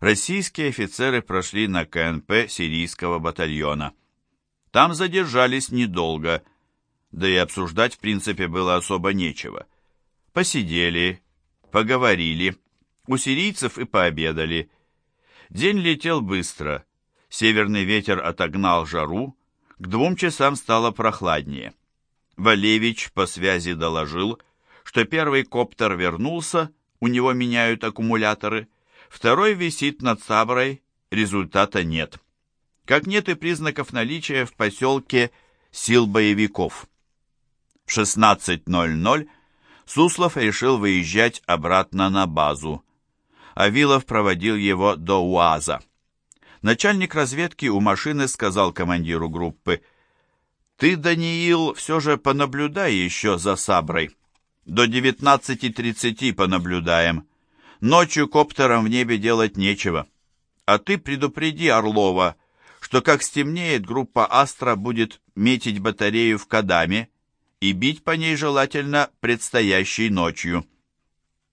российские офицеры прошли на КНП сирийского батальона. Там задержались недолго, да и обсуждать в принципе было особо нечего. Посидели, поговорили, у сирийцев и пообедали. День летел быстро, северный ветер отогнал жару, к двум часам стало прохладнее. Валевич по связи доложил, что первый коптер вернулся, у него меняют аккумуляторы, второй висит над Саброй, результата нет. Как нет и признаков наличия в поселке сил боевиков. В 16.00 Суслов решил выезжать обратно на базу. Авилов проводил его до УАЗа. Начальник разведки у машины сказал командиру группы, «Ты, Даниил, все же понаблюдай еще за Саброй. До 19.30 понаблюдаем. Ночью коптером в небе делать нечего. А ты предупреди Орлова, что как стемнеет, группа «Астра» будет метить батарею в Кадаме и бить по ней желательно предстоящей ночью.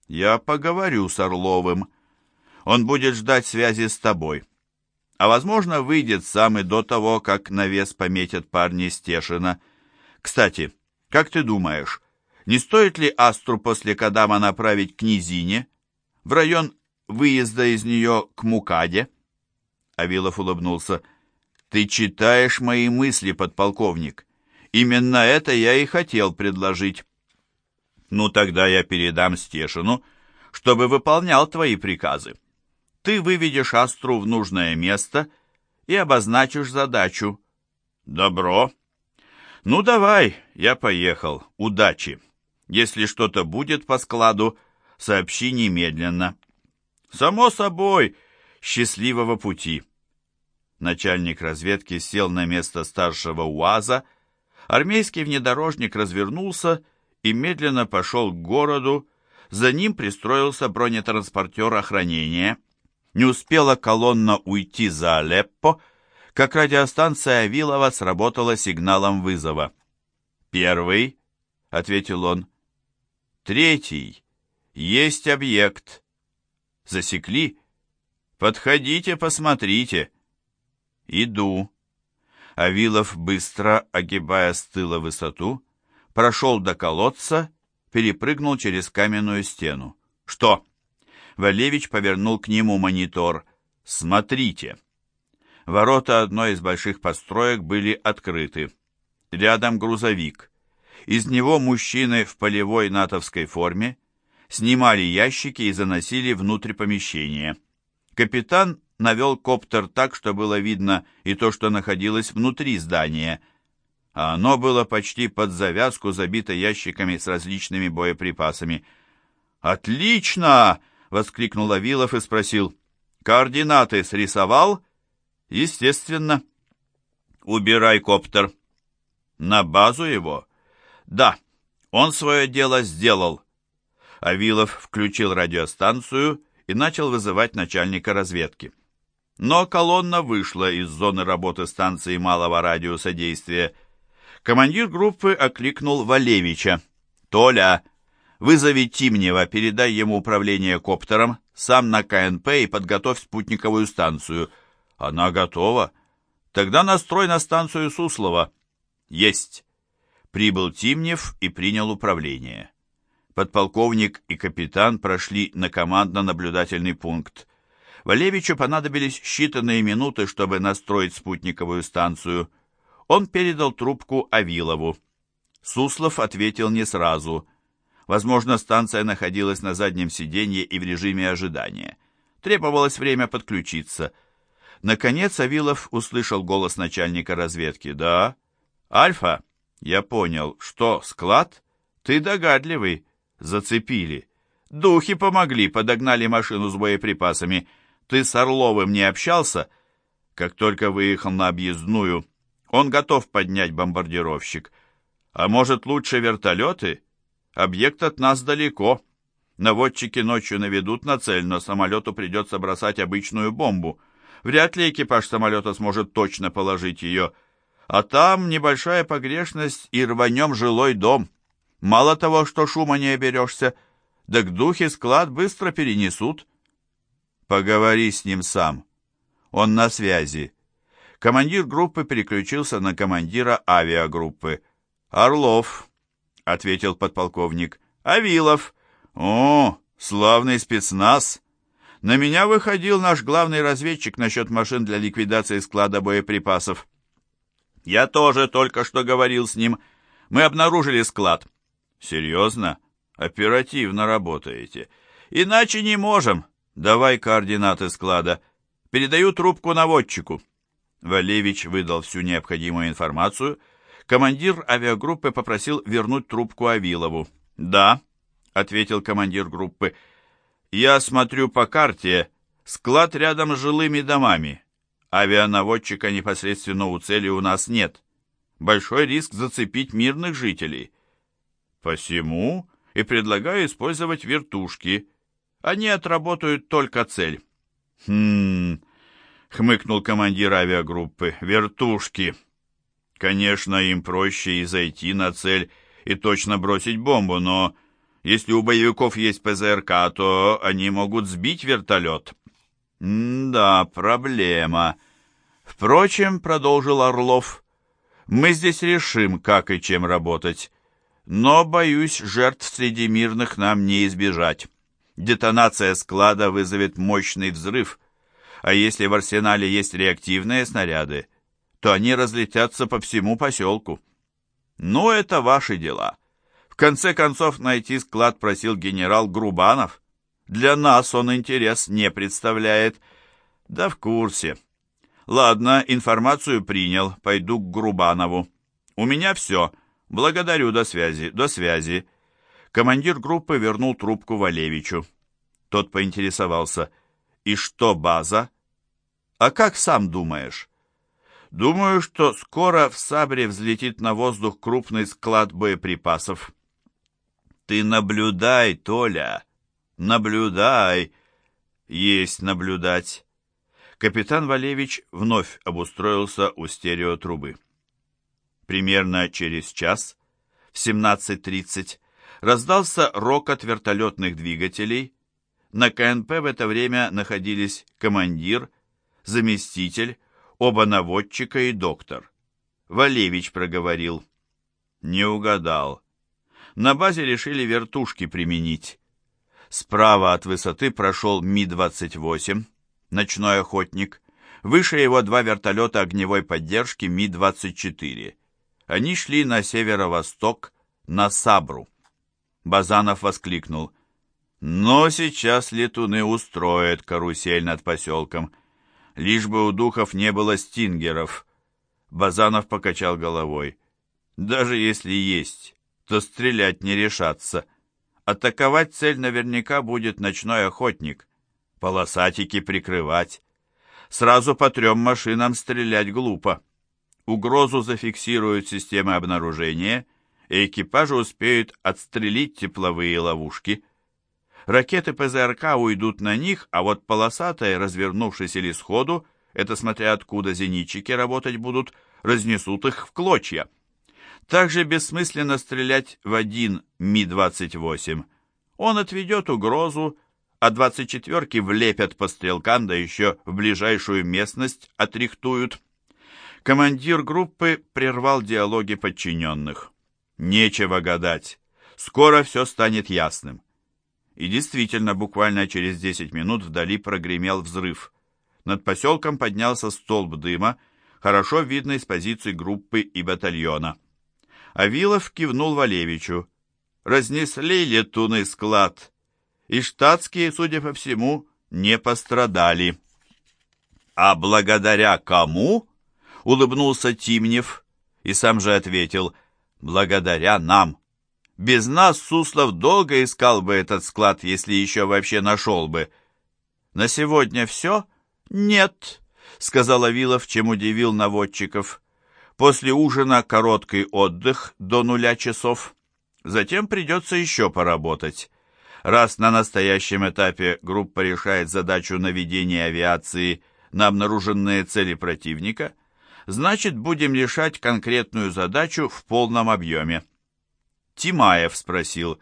Я поговорю с Орловым. Он будет ждать связи с тобой. А, возможно, выйдет сам и до того, как навес пометят парни Стешина. Кстати, как ты думаешь, не стоит ли Астру после Кадама направить к Низине, в район выезда из нее к Мукаде? Авилов улыбнулся. «Ты читаешь мои мысли, подполковник. Именно это я и хотел предложить». «Ну, тогда я передам Стешину, чтобы выполнял твои приказы. Ты выведешь Астру в нужное место и обозначишь задачу». «Добро». «Ну, давай, я поехал. Удачи. Если что-то будет по складу, сообщи немедленно». «Само собой. Счастливого пути». Начальник разведки сел на место старшего УАЗа, армейский внедорожник развернулся и медленно пошел к городу, за ним пристроился бронетранспортер охранения. Не успела колонна уйти за Алеппо, как радиостанция Авилова сработала сигналом вызова. «Первый», — ответил он. «Третий. Есть объект». «Засекли? Подходите, посмотрите». «Иду». Авилов, быстро огибая с тыла высоту, прошел до колодца, перепрыгнул через каменную стену. «Что?» Валевич повернул к нему монитор. «Смотрите». Ворота одной из больших построек были открыты. Рядом грузовик. Из него мужчины в полевой натовской форме снимали ящики и заносили внутрь помещения. Капитан навел коптер так, что было видно и то, что находилось внутри здания, а оно было почти под завязку забито ящиками с различными боеприпасами. «Отлично!» — воскликнул Авилов и спросил. «Координаты срисовал?» «Естественно». «Убирай коптер». «На базу его?» «Да, он свое дело сделал». Авилов включил радиостанцию и начал вызывать начальника разведки. Но колонна вышла из зоны работы станции малого радиуса действия. Командир группы окликнул Валевича. «Толя, вызови Тимнева, передай ему управление коптером, сам на КНП и подготовь спутниковую станцию». «Она готова?» «Тогда настрой на станцию Суслова». «Есть». Прибыл Тимнев и принял управление. Подполковник и капитан прошли на командно-наблюдательный пункт. Валевичу понадобились считанные минуты, чтобы настроить спутниковую станцию. Он передал трубку Авилову. Суслов ответил не сразу. Возможно, станция находилась на заднем сиденье и в режиме ожидания. Требовалось время подключиться. Наконец Авилов услышал голос начальника разведки. «Да? Альфа? Я понял. Что, склад? Ты догадливый. Зацепили. Духи помогли, подогнали машину с боеприпасами. Ты с Орловым не общался? Как только выехал на объездную, он готов поднять бомбардировщик. А может, лучше вертолеты? Объект от нас далеко. Наводчики ночью наведут на цель, но самолету придется бросать обычную бомбу. Вряд ли экипаж самолета сможет точно положить ее. А там небольшая погрешность и рванем жилой дом. Мало того, что шума не оберешься, да к духе склад быстро перенесут. Поговори с ним сам. Он на связи. Командир группы переключился на командира авиагруппы. «Орлов», — ответил подполковник. «Авилов». «О, славный спецназ!» На меня выходил наш главный разведчик насчет машин для ликвидации склада боеприпасов. Я тоже только что говорил с ним. Мы обнаружили склад. Серьезно? Оперативно работаете. Иначе не можем. Давай координаты склада. Передаю трубку наводчику. Валевич выдал всю необходимую информацию. Командир авиагруппы попросил вернуть трубку Авилову. «Да», — ответил командир группы, — я смотрю по карте, склад рядом с жилыми домами. Авианаводчика непосредственно у цели у нас нет. Большой риск зацепить мирных жителей. Посему и предлагаю использовать вертушки. Они отработают только цель. Хм, хмыкнул командир авиагруппы. Вертушки. Конечно, им проще и зайти на цель, и точно бросить бомбу, но если у боевиков есть ПЗРК, то они могут сбить вертолет. да, проблема. Впрочем, продолжил Орлов, мы здесь решим, как и чем работать. Но, боюсь, жертв среди мирных нам не избежать. Детонация склада вызовет мощный взрыв, а если в арсенале есть реактивные снаряды, то они разлетятся по всему поселку. Ну, это ваши дела конце концов, найти склад просил генерал Грубанов. Для нас он интерес не представляет. Да в курсе. Ладно, информацию принял, пойду к Грубанову. У меня все. Благодарю, до связи, до связи. Командир группы вернул трубку Валевичу. Тот поинтересовался. И что, база? А как сам думаешь? Думаю, что скоро в Сабре взлетит на воздух крупный склад боеприпасов. Ты наблюдай, Толя, наблюдай. Есть наблюдать. Капитан Валевич вновь обустроился у стереотрубы. Примерно через час, в 17.30, раздался рокот вертолетных двигателей. На КНП в это время находились командир, заместитель, оба наводчика и доктор. Валевич проговорил. Не угадал. На базе решили вертушки применить. Справа от высоты прошел Ми-28, ночной охотник. Выше его два вертолета огневой поддержки Ми-24. Они шли на северо-восток, на Сабру. Базанов воскликнул. «Но сейчас летуны устроят карусель над поселком. Лишь бы у духов не было стингеров». Базанов покачал головой. «Даже если есть, то стрелять не решаться. Атаковать цель наверняка будет ночной охотник. Полосатики прикрывать. Сразу по трем машинам стрелять глупо. Угрозу зафиксируют системы обнаружения, и экипажи успеют отстрелить тепловые ловушки. Ракеты ПЗРК уйдут на них, а вот полосатые, развернувшись или сходу, это смотря откуда зенитчики работать будут, разнесут их в клочья. Также бессмысленно стрелять в один Ми-28. Он отведет угрозу, а 24-ки влепят по стрелкам, да еще в ближайшую местность отрихтуют. Командир группы прервал диалоги подчиненных. Нечего гадать. Скоро все станет ясным. И действительно, буквально через 10 минут вдали прогремел взрыв. Над поселком поднялся столб дыма, хорошо видный с позиций группы и батальона. Авилов кивнул Валевичу. Разнесли летуны склад. И штатские, судя по всему, не пострадали. «А благодаря кому?» — улыбнулся Тимнев и сам же ответил. «Благодаря нам. Без нас Суслов долго искал бы этот склад, если еще вообще нашел бы». «На сегодня все?» «Нет», — сказал Авилов, чем удивил наводчиков. После ужина короткий отдых до нуля часов. Затем придется еще поработать. Раз на настоящем этапе группа решает задачу наведения авиации на обнаруженные цели противника, значит, будем решать конкретную задачу в полном объеме. Тимаев спросил,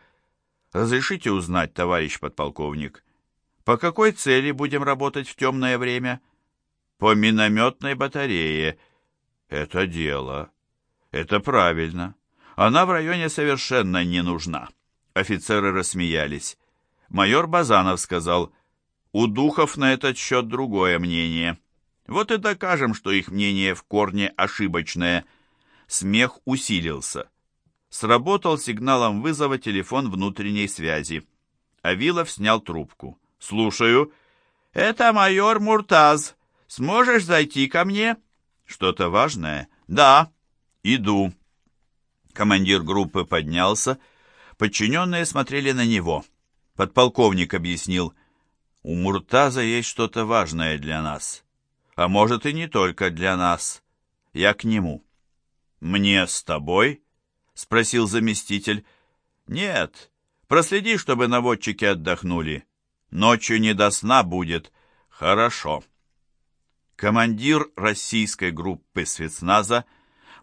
«Разрешите узнать, товарищ подполковник, По какой цели будем работать в темное время? По минометной батарее. Это дело. Это правильно. Она в районе совершенно не нужна. Офицеры рассмеялись. Майор Базанов сказал, у духов на этот счет другое мнение. Вот и докажем, что их мнение в корне ошибочное. Смех усилился. Сработал сигналом вызова телефон внутренней связи. Авилов снял трубку. «Слушаю». «Это майор Муртаз. Сможешь зайти ко мне?» «Что-то важное?» «Да». «Иду». Командир группы поднялся. Подчиненные смотрели на него. Подполковник объяснил. «У Муртаза есть что-то важное для нас. А может и не только для нас. Я к нему». «Мне с тобой?» — спросил заместитель. «Нет. Проследи, чтобы наводчики отдохнули. Ночью не до сна будет. Хорошо». Командир российской группы спецназа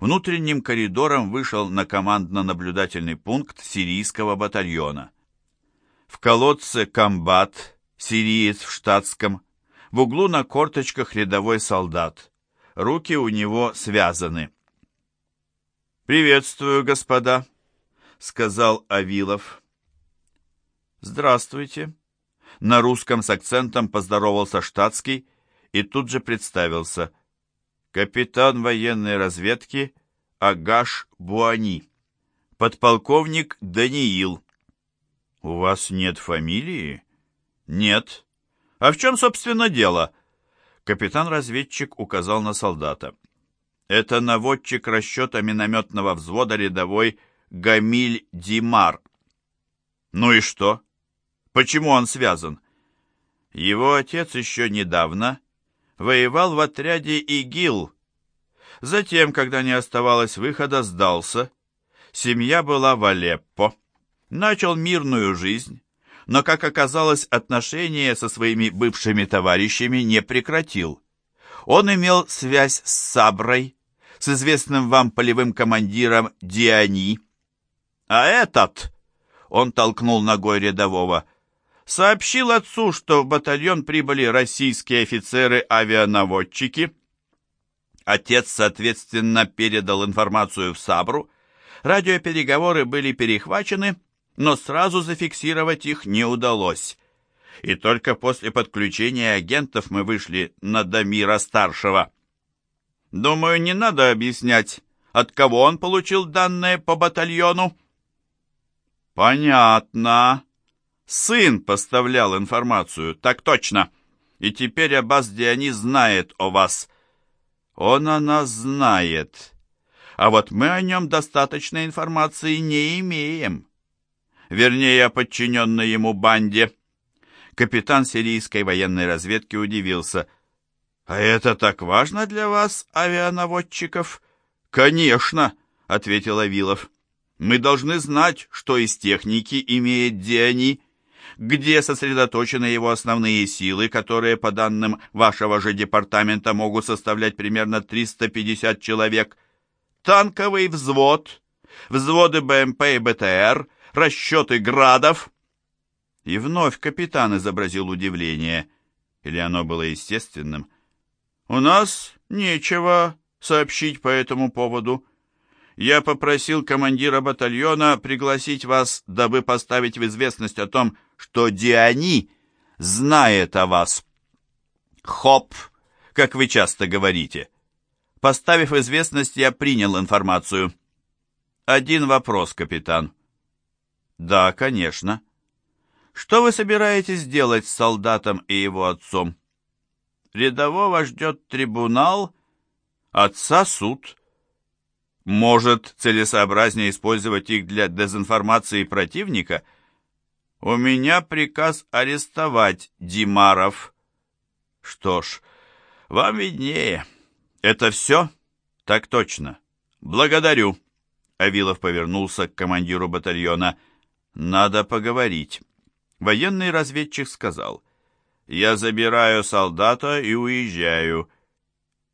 внутренним коридором вышел на командно-наблюдательный пункт сирийского батальона. В колодце комбат, сириец в штатском, в углу на корточках рядовой солдат. Руки у него связаны. «Приветствую, господа», — сказал Авилов. «Здравствуйте». На русском с акцентом поздоровался штатский и тут же представился. Капитан военной разведки Агаш Буани. Подполковник Даниил. «У вас нет фамилии?» «Нет». «А в чем, собственно, дело?» Капитан-разведчик указал на солдата. «Это наводчик расчета минометного взвода рядовой Гамиль Димар». «Ну и что? Почему он связан?» Его отец еще недавно воевал в отряде ИГИЛ. Затем, когда не оставалось выхода, сдался. Семья была в Алеппо начал мирную жизнь, но, как оказалось, отношения со своими бывшими товарищами не прекратил. Он имел связь с Саброй, с известным вам полевым командиром Диани. А этот, он толкнул ногой рядового, сообщил отцу, что в батальон прибыли российские офицеры-авианаводчики. Отец, соответственно, передал информацию в Сабру, радиопереговоры были перехвачены, но сразу зафиксировать их не удалось. И только после подключения агентов мы вышли на Дамира-старшего. Думаю, не надо объяснять, от кого он получил данные по батальону. Понятно. Сын поставлял информацию, так точно. И теперь Аббас Диани знает о вас. Он о нас знает. А вот мы о нем достаточной информации не имеем вернее, подчиненной ему банде. Капитан сирийской военной разведки удивился. «А это так важно для вас, авианаводчиков?» «Конечно», — ответил Авилов. «Мы должны знать, что из техники имеет Диани, где сосредоточены его основные силы, которые, по данным вашего же департамента, могут составлять примерно 350 человек, танковый взвод, взводы БМП и БТР — расчеты градов!» И вновь капитан изобразил удивление, или оно было естественным. «У нас нечего сообщить по этому поводу. Я попросил командира батальона пригласить вас, дабы поставить в известность о том, что Диани знает о вас. Хоп, как вы часто говорите. Поставив известность, я принял информацию. Один вопрос, капитан. «Да, конечно». «Что вы собираетесь делать с солдатом и его отцом?» «Рядового ждет трибунал, отца суд». «Может, целесообразнее использовать их для дезинформации противника?» «У меня приказ арестовать Димаров». «Что ж, вам виднее. Это все?» «Так точно. Благодарю». Авилов повернулся к командиру батальона – «Надо поговорить». Военный разведчик сказал, «Я забираю солдата и уезжаю».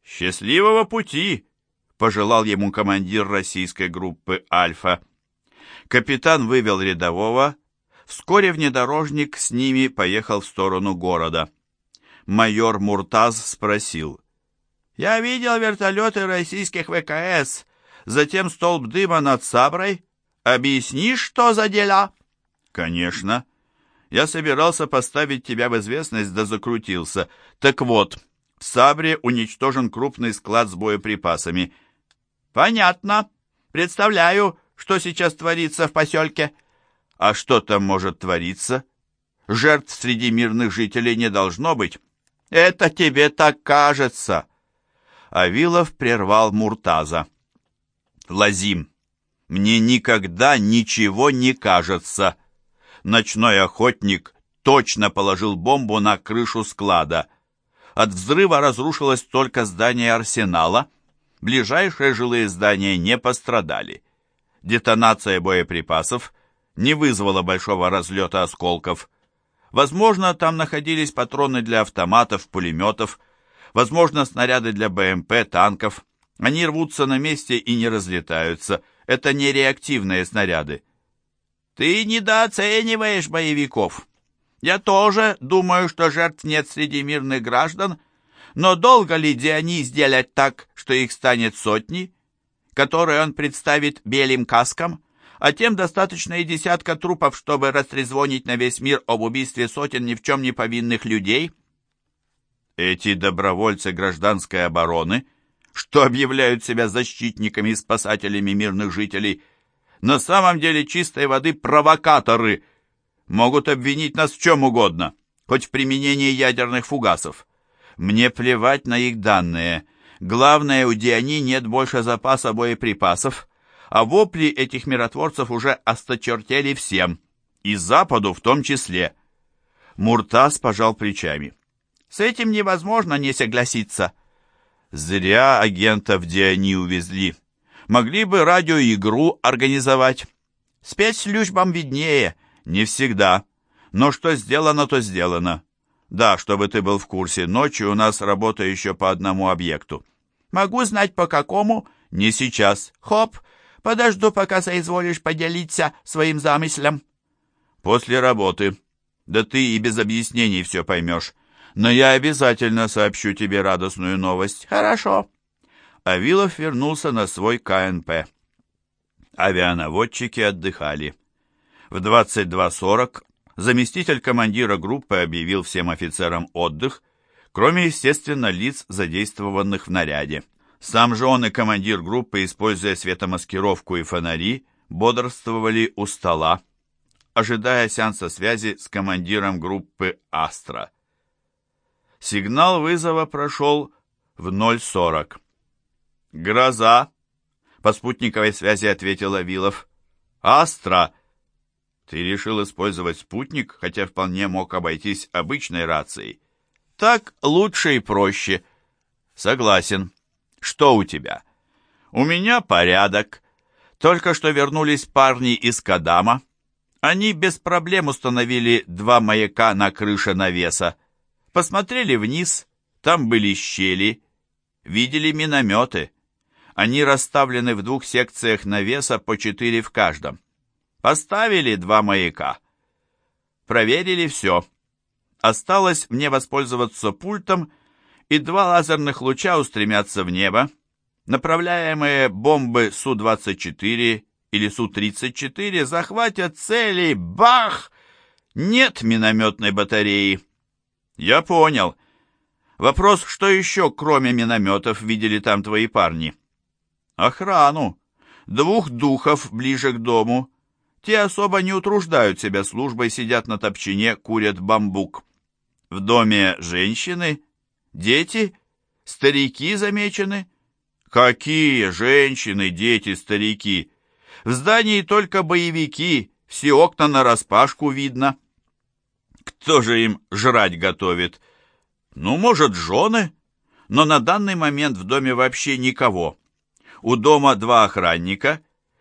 «Счастливого пути!» — пожелал ему командир российской группы «Альфа». Капитан вывел рядового, Вскоре внедорожник с ними поехал в сторону города. Майор Муртаз спросил. «Я видел вертолеты российских ВКС, затем столб дыма над Саброй. Объяснишь, что за дела?» «Конечно. Я собирался поставить тебя в известность, да закрутился. Так вот, в Сабре уничтожен крупный склад с боеприпасами». «Понятно. Представляю, что сейчас творится в поселке». А что там может твориться? Жертв среди мирных жителей не должно быть. Это тебе так кажется. Авилов прервал Муртаза. Лазим, мне никогда ничего не кажется. Ночной охотник точно положил бомбу на крышу склада. От взрыва разрушилось только здание арсенала. Ближайшие жилые здания не пострадали. Детонация боеприпасов не вызвало большого разлета осколков. Возможно, там находились патроны для автоматов, пулеметов, возможно, снаряды для БМП, танков. Они рвутся на месте и не разлетаются. Это не реактивные снаряды. Ты недооцениваешь боевиков. Я тоже думаю, что жертв нет среди мирных граждан, но долго ли Дионис сделать так, что их станет сотни, которые он представит белым каскам? а тем достаточно и десятка трупов, чтобы растрезвонить на весь мир об убийстве сотен ни в чем не повинных людей. Эти добровольцы гражданской обороны, что объявляют себя защитниками и спасателями мирных жителей, на самом деле чистой воды провокаторы, могут обвинить нас в чем угодно, хоть в применении ядерных фугасов. Мне плевать на их данные. Главное, у Диани нет больше запаса боеприпасов, а вопли этих миротворцев уже осточертели всем, и Западу в том числе. Муртаз пожал плечами. С этим невозможно не согласиться. Зря агентов Диани увезли. Могли бы радиоигру организовать. Спецслужбам виднее, не всегда. Но что сделано, то сделано. Да, чтобы ты был в курсе, ночью у нас работа еще по одному объекту. Могу знать по какому? Не сейчас. Хоп, Подожду, пока соизволишь поделиться своим замыслом. После работы. Да ты и без объяснений все поймешь. Но я обязательно сообщу тебе радостную новость. Хорошо. Авилов вернулся на свой КНП. Авианаводчики отдыхали. В 22.40 заместитель командира группы объявил всем офицерам отдых, кроме, естественно, лиц, задействованных в наряде. Сам же он и командир группы, используя светомаскировку и фонари, бодрствовали у стола, ожидая сеанса связи с командиром группы «Астра». Сигнал вызова прошел в 0.40. «Гроза!» — по спутниковой связи ответил Вилов. «Астра!» «Ты решил использовать спутник, хотя вполне мог обойтись обычной рацией. Так лучше и проще». «Согласен». Что у тебя? У меня порядок. Только что вернулись парни из Кадама. Они без проблем установили два маяка на крыше навеса. Посмотрели вниз, там были щели. Видели минометы. Они расставлены в двух секциях навеса по четыре в каждом. Поставили два маяка. Проверили все. Осталось мне воспользоваться пультом и два лазерных луча устремятся в небо. Направляемые бомбы Су-24 или Су-34 захватят цели. Бах! Нет минометной батареи. Я понял. Вопрос, что еще, кроме минометов, видели там твои парни? Охрану. Двух духов ближе к дому. Те особо не утруждают себя службой, сидят на топчине, курят бамбук. В доме женщины Дети? Старики замечены? Какие женщины, дети, старики? В здании только боевики, все окна нараспашку видно. Кто же им жрать готовит? Ну, может, жены? Но на данный момент в доме вообще никого. У дома два охранника,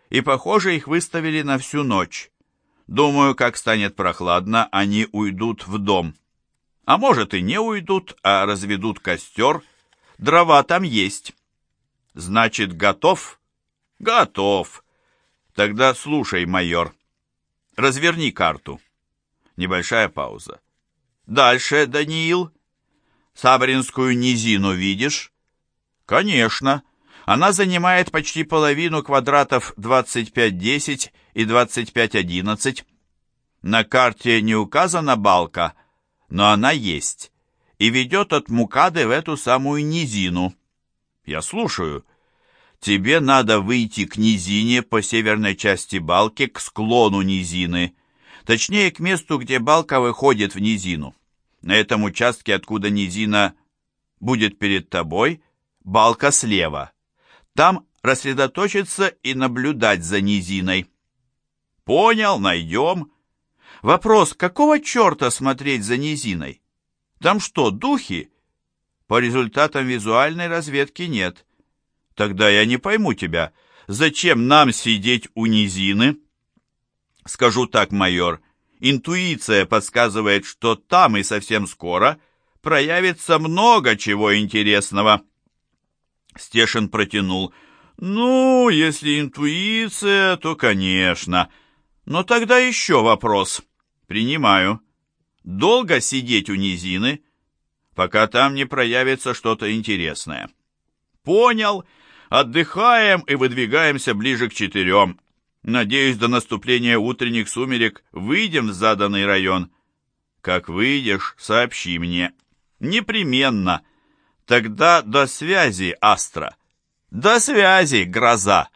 и, похоже, их выставили на всю ночь. Думаю, как станет прохладно, они уйдут в дом. А может и не уйдут, а разведут костер. Дрова там есть. Значит, готов? Готов. Тогда слушай, майор. Разверни карту. Небольшая пауза. Дальше, Даниил. Сабринскую низину видишь? Конечно. Она занимает почти половину квадратов 2510 и 2511. На карте не указана балка, но она есть и ведет от Мукады в эту самую низину. Я слушаю. Тебе надо выйти к низине по северной части балки, к склону низины, точнее, к месту, где балка выходит в низину. На этом участке, откуда низина будет перед тобой, балка слева. Там рассредоточиться и наблюдать за низиной. Понял, найдем. Вопрос, какого черта смотреть за низиной? Там что, духи? По результатам визуальной разведки нет. Тогда я не пойму тебя. Зачем нам сидеть у низины? Скажу так, майор, интуиция подсказывает, что там и совсем скоро проявится много чего интересного. Стешин протянул. Ну, если интуиция, то, конечно. Но тогда еще вопрос. Принимаю. Долго сидеть у низины, пока там не проявится что-то интересное. Понял. Отдыхаем и выдвигаемся ближе к четырем. Надеюсь, до наступления утренних сумерек выйдем в заданный район. Как выйдешь, сообщи мне. Непременно. Тогда до связи, Астра. До связи, гроза.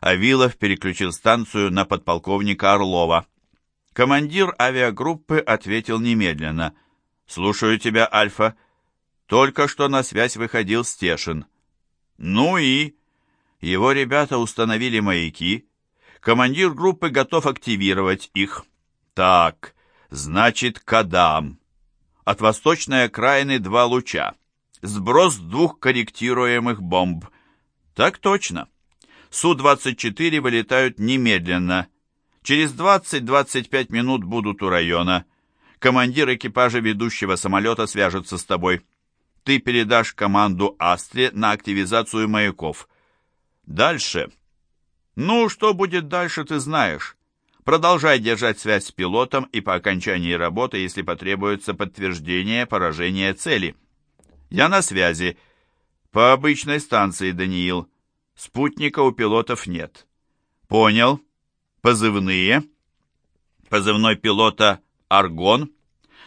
Авилов переключил станцию на подполковника Орлова. Командир авиагруппы ответил немедленно. «Слушаю тебя, Альфа. Только что на связь выходил Стешин». «Ну и?» Его ребята установили маяки. Командир группы готов активировать их. «Так, значит, Кадам. От восточной окраины два луча. Сброс двух корректируемых бомб. Так точно. Су-24 вылетают немедленно. Через 20-25 минут будут у района. Командир экипажа ведущего самолета свяжется с тобой. Ты передашь команду Астре на активизацию маяков. Дальше. Ну, что будет дальше, ты знаешь. Продолжай держать связь с пилотом и по окончании работы, если потребуется подтверждение поражения цели. Я на связи. По обычной станции, Даниил. Спутника у пилотов нет. Понял. Позывные. Позывной пилота «Аргон».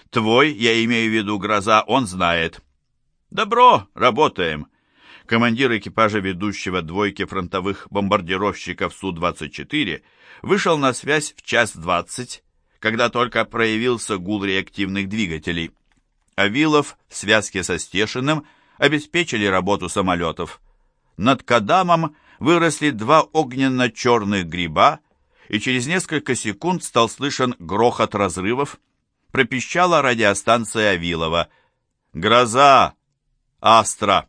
Твой, я имею в виду «Гроза», он знает. Добро, работаем. Командир экипажа ведущего двойки фронтовых бомбардировщиков Су-24 вышел на связь в час двадцать, когда только проявился гул реактивных двигателей. Авилов в связке со Стешиным обеспечили работу самолетов. Над Кадамом выросли два огненно-черных гриба и через несколько секунд стал слышен грохот разрывов. Пропищала радиостанция Авилова. «Гроза! Астра!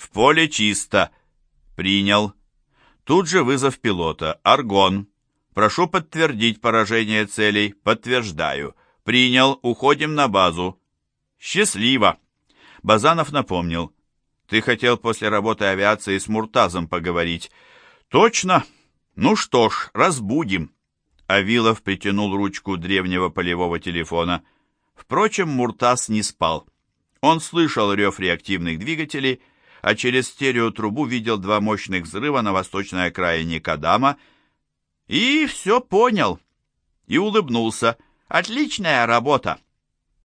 В поле чисто!» «Принял!» Тут же вызов пилота. «Аргон! Прошу подтвердить поражение целей. Подтверждаю. Принял. Уходим на базу». «Счастливо!» Базанов напомнил. «Ты хотел после работы авиации с Муртазом поговорить». «Точно!» «Ну что ж, разбудим». Авилов притянул ручку древнего полевого телефона. Впрочем, Муртаз не спал. Он слышал рев реактивных двигателей, а через стереотрубу видел два мощных взрыва на восточной окраине Кадама и все понял. И улыбнулся. «Отличная работа!»